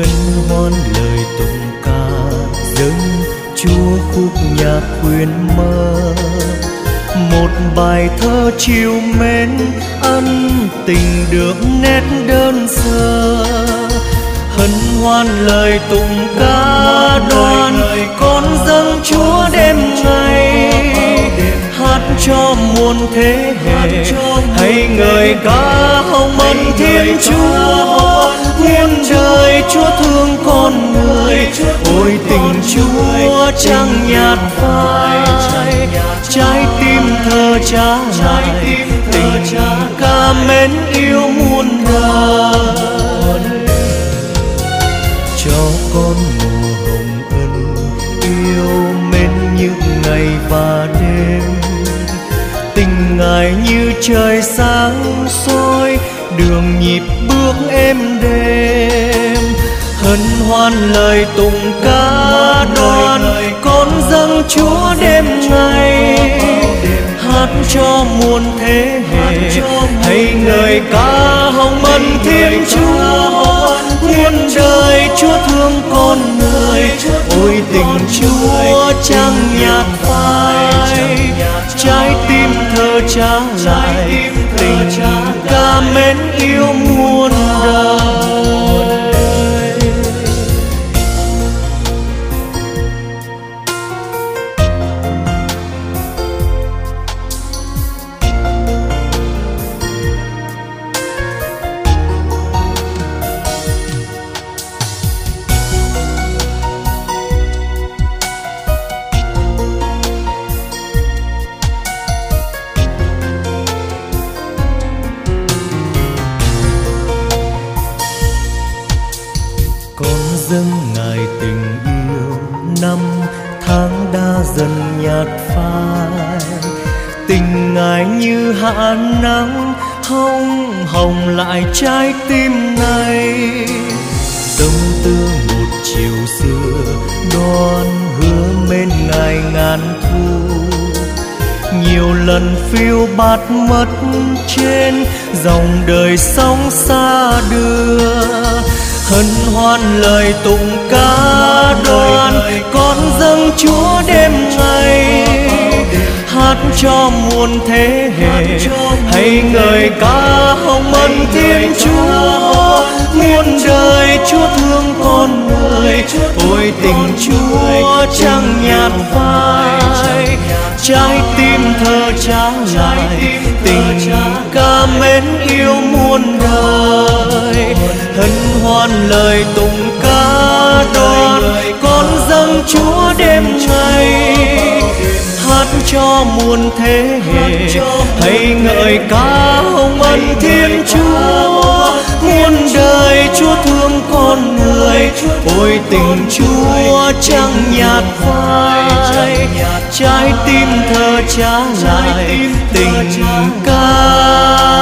hân hoan lời tụng ca. Dâng chúa khúc nhạc khuyên mơ. Một bài thơ chiều mến ân tình được nét đơn sơ. Hân hoan lời tụng ca đoàn con dâng chúa đêm ngày hát cho muôn thế hệ hay người ca hồng ân thiên chúa muôn đời chúa thương con người. Ôi tình chúa chẳng nhạt phai. Trái tim thơ trả lại tình ca mến yêu muôn đời. Cho con mùa hồng ân yêu mến những ngày và đêm. Tình ngài như trời sáng soi, đường nhịp bước êm đêm hân hoan lời tùng ca đoàn, con dâng chúa đêm ngày hát cho muôn thế hệ hay người ca hồng ân thiên chúa. Muôn đời chúa thương con người, ôi tình chúa chẳng nhạt phai. Trái tim thơ trả lại, tình con dâng ngài tình yêu. Năm tháng đã dần nhạt phai, tình ngài như hạ nắng hồng hồng lại trái tim này tâm tư một chiều xưa đoan hứa bên ngài ngàn thu. Nhiều lần phiêu bạt mất trên dòng đời sóng xa đưa hân hoan lời tụng ca đoàn. Con dâng chúa đêm ngày hát cho muôn thế hệ. Hay người ca hồng ân thiên chúa. Muôn đời chúa thương con người. Ôi tình chúa chẳng nhạt phai. Trái tim thơ trả lại. Tình ca mến yêu muôn đời. Hân hoan lời tụng ca đoàn. Con dâng chúa đêm ngày hát cho muôn thế hệ. Hay ngợi ca hồng ân thiên chúa. Muôn đời chúa thương con người. Ôi tình chúa chẳng nhạt phai. Trái tim thơ trả lại tình ca